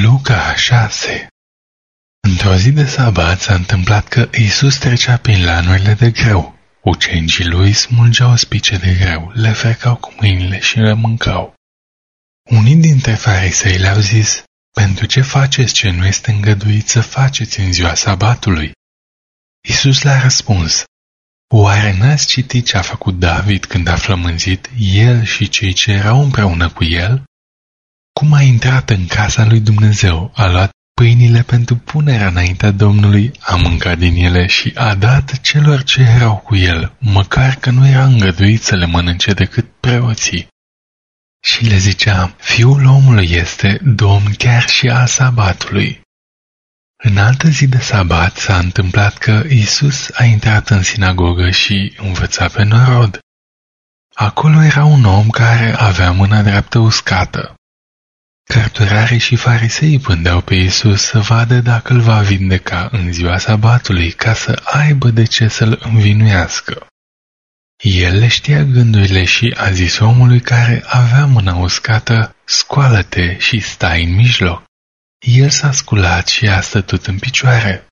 Luca 6 Într-o zi de sabat s-a întâmplat că Isus trecea prin lanurile de greu. Ucenicii lui smulgeau spice de greu, le frecau cu mâinile și le mâncau. Unii dintre farisei le-au zis, pentru ce faceți ce nu este îngăduit să faceți în ziua sabatului? Isus le-a răspuns, Oare n-ați citit ce a făcut David când a flămânzit el și cei ce erau împreună cu el? Cum a intrat în casa lui Dumnezeu, a luat pâinile pentru punerea înaintea Domnului, a mâncat din ele și a dat celor ce erau cu el, măcar că nu era îngăduit să le mănânce decât preoții. Și le zicea, fiul omului este domn chiar și a sabatului. În altă zi de sabat s-a întâmplat că Isus a intrat în sinagogă și învăța pe norod. Acolo era un om care avea mâna dreaptă uscată. Cărturarii și farisei pândeau pe Isus să vadă dacă îl va vindeca în ziua sabatului ca să aibă de ce să-l învinuiască. El le știa gândurile și a zis omului care avea mâna uscată, scoală-te și stai în mijloc. El s-a sculat și a stătut în picioare.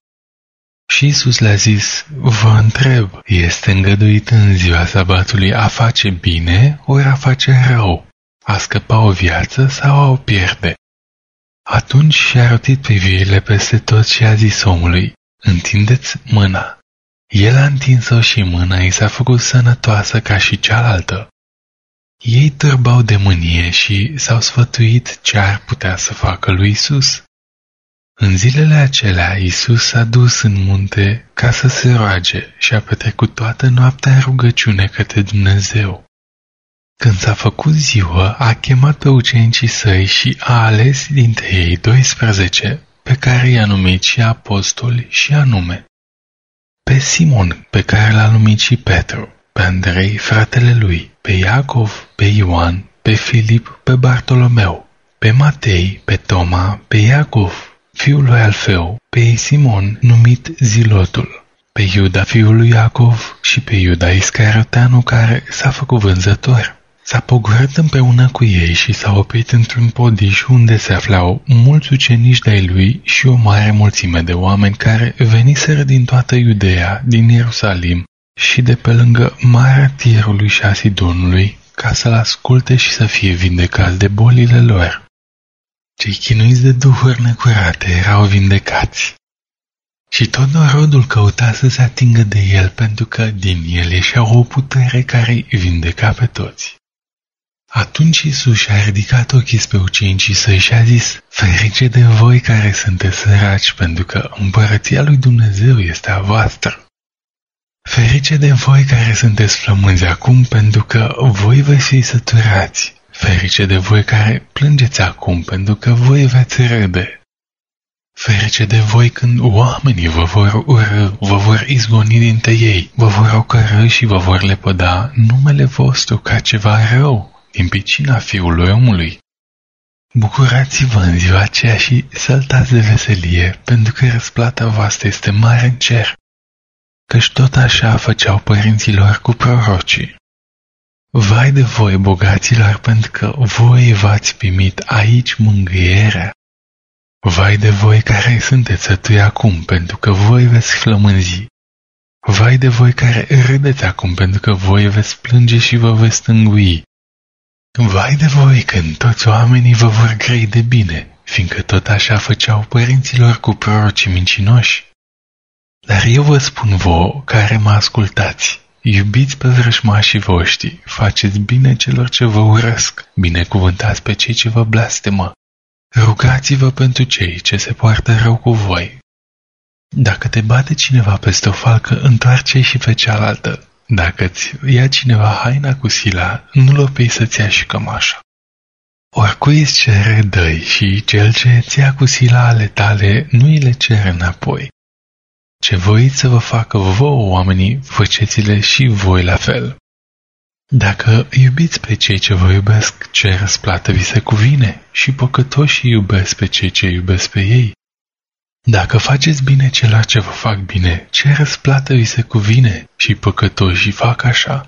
Și Isus le-a zis, vă întreb, este îngăduit în ziua sabatului a face bine ori a face rău, a scăpa o viață sau a o pierde? Atunci și-a rotit privirile peste tot și a zis omului, întindeți mâna. El a întins-o și mâna i s-a făcut sănătoasă ca și cealaltă. Ei târbau de mânie și s-au sfătuit ce ar putea să facă lui Isus. În zilele acelea, Isus s-a dus în munte ca să se roage și a petrecut toată noaptea în rugăciune către Dumnezeu. Când s-a făcut ziua, a chemat pe ucenicii săi și a ales dintre ei 12, pe care i-a numit și apostoli și anume. Pe Simon, pe care l-a numit și Petru, pe Andrei, fratele lui, pe Iacov, pe Ioan, pe Filip, pe Bartolomeu, pe Matei, pe Toma, pe Iacov, fiul lui Alfeu, pe Simon, numit Zilotul, pe Iuda, fiul lui Iacov, și pe Iuda Iscarioteanu, care s-a făcut vânzător. S-a pogorât împreună cu ei și s-a oprit într-un podiș unde se aflau mulți ucenici de-ai lui și o mare mulțime de oameni care veniseră din toată Iudeea, din Ierusalim și de pe lângă Marea Tirului și a Sidonului, ca să-l asculte și să fie vindecați de bolile lor. Cei chinuiți de duhuri necurate erau vindecați. Și tot norodul căuta să se atingă de el pentru că din el ieșea o putere care îi vindeca pe toți. Atunci Isus și-a ridicat ochii spre ucenicii săi și a zis, Ferice de voi care sunteți săraci, pentru că împărăția lui Dumnezeu este a voastră. Ferice de voi care sunteți flămânzi acum, pentru că voi veți fi săturați. Ferice de voi care plângeți acum, pentru că voi veți râde. Ferice de voi când oamenii vă vor urâ, vă vor izgoni dintre ei, vă vor ocărâ și vă vor lepăda numele vostru ca ceva rău, din picina fiului omului. Bucurați-vă în ziua aceea și săltați de veselie, pentru că răsplata voastră este mare în cer, căci tot așa făceau părinților cu prorocii. Vai de voi, bogaților, pentru că voi v-ați primit aici mângâierea. Vai de voi care sunteți sătui acum, pentru că voi veți flămânzi. Vai de voi care râdeți acum, pentru că voi veți plânge și vă veți stângui. Vai de voi când toți oamenii vă vor grei de bine, fiindcă tot așa făceau părinților cu prorocii mincinoși. Dar eu vă spun vouă care mă ascultați, Iubiți pe vrăjmașii voștri, faceți bine celor ce vă urăsc, binecuvântați pe cei ce vă blestemă. Rugați-vă pentru cei ce se poartă rău cu voi. Dacă te bate cineva peste o falcă, întoarce și pe cealaltă. Dacă îți ia cineva haina cu sila, nu-l opri să-ți ia și cămașa. Oricui îți cere dăi și cel ce îți ia cu sila ale tale, nu îi le cere înapoi. Ce voiți să vă facă vouă oamenii, făceți-le și voi la fel. Dacă iubiți pe cei ce vă iubesc, ce răsplată vi se cuvine și păcătoșii iubesc pe cei ce iubesc pe ei. Dacă faceți bine celor ce vă fac bine, ce răsplată vi se cuvine și păcătoșii fac așa.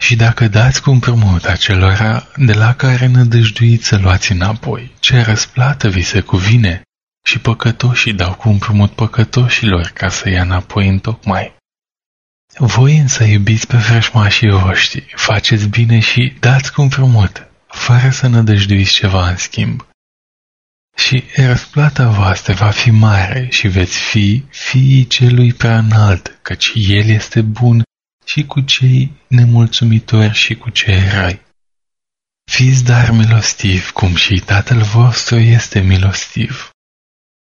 Și dacă dați cu împrumut acelora de la care nădăjduiți să luați înapoi, ce răsplată vi se cuvine? Și păcătoșii dau cu împrumut păcătoșilor ca să ia înapoi în tocmai. Voi însă iubiți pe vrăjmașii voștri, faceți bine și dați cu împrumut, fără să nădăjduiți ceva în schimb. Și răsplata voastră va fi mare și veți fi fiii celui prea înalt, căci El este bun și cu cei nemulțumitori și cu cei răi. Fiți dar milostiv, cum și Tatăl vostru este milostiv.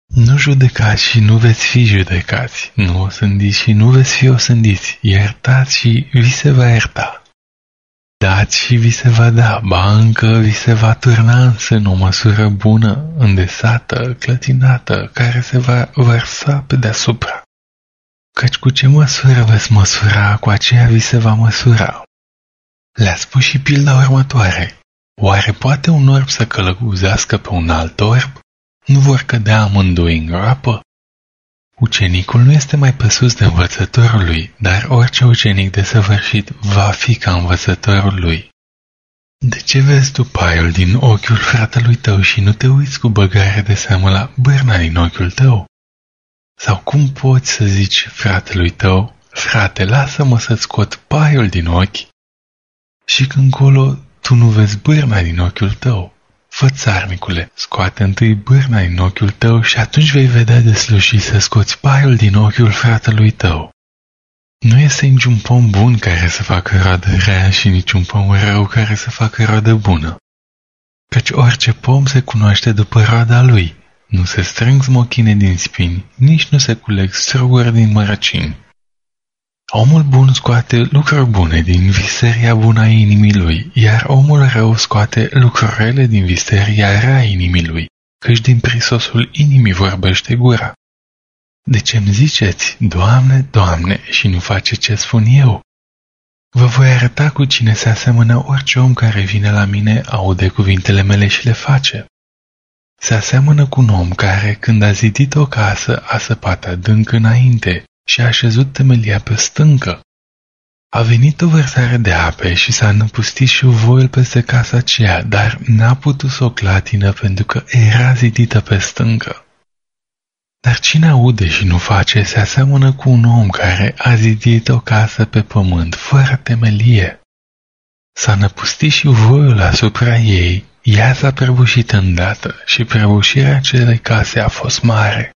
Nu judecați și nu veți fi judecați, nu osândiți și nu veți fi osândiți, iertați și vi se va ierta. Dați și vi se va da, ba încă vi se va turna însă în o măsură bună, îndesată, clătinată, care se va vărsa pe deasupra. Căci cu ce măsură veți măsura, cu aceea vi se va măsura. Le-a spus și pilda următoare. Oare poate un orb să călăguzească pe un alt orb? Nu vor cădea amândoi în groapă? Ucenicul nu este mai pe de învățătorul lui, dar orice ucenic desăvârșit va fi ca învățătorul lui. De ce vezi tu paiul din ochiul fratelui tău și nu te uiți cu băgare de seamă la bârna din ochiul tău? Sau cum poți să zici fratelui tău, frate, lasă-mă să-ți scot paiul din ochi? Și când colo tu nu vezi bârna din ochiul tău. Fă țarmicule, scoate întâi bârna din ochiul tău și atunci vei vedea de slușit să scoți paiul din ochiul fratelui tău. Nu este niciun pom bun care să facă roadă rea și niciun pom rău care să facă roadă bună. Căci orice pom se cunoaște după roada lui. Nu se strâng smochine din spini, nici nu se culeg struguri din mărăcini. Omul bun scoate lucruri bune din viseria bună a inimii lui, iar omul rău scoate lucrurile din viseria rea a inimii lui, căci din prisosul inimii vorbește gura. De ce îmi ziceți, Doamne, Doamne, și nu face ce spun eu? Vă voi arăta cu cine se asemănă orice om care vine la mine, aude cuvintele mele și le face. Se aseamănă cu un om care, când a zidit o casă, a săpat adânc înainte și a așezut temelia pe stâncă. A venit o vărsare de ape și s-a năpustit și voiul peste casa aceea, dar n-a putut să o clatină pentru că era zidită pe stâncă. Dar cine aude și nu face se aseamănă cu un om care a zidit o casă pe pământ, fără temelie. S-a năpustit și voiul asupra ei, ea s-a prăbușit îndată și prăbușirea acelei case a fost mare.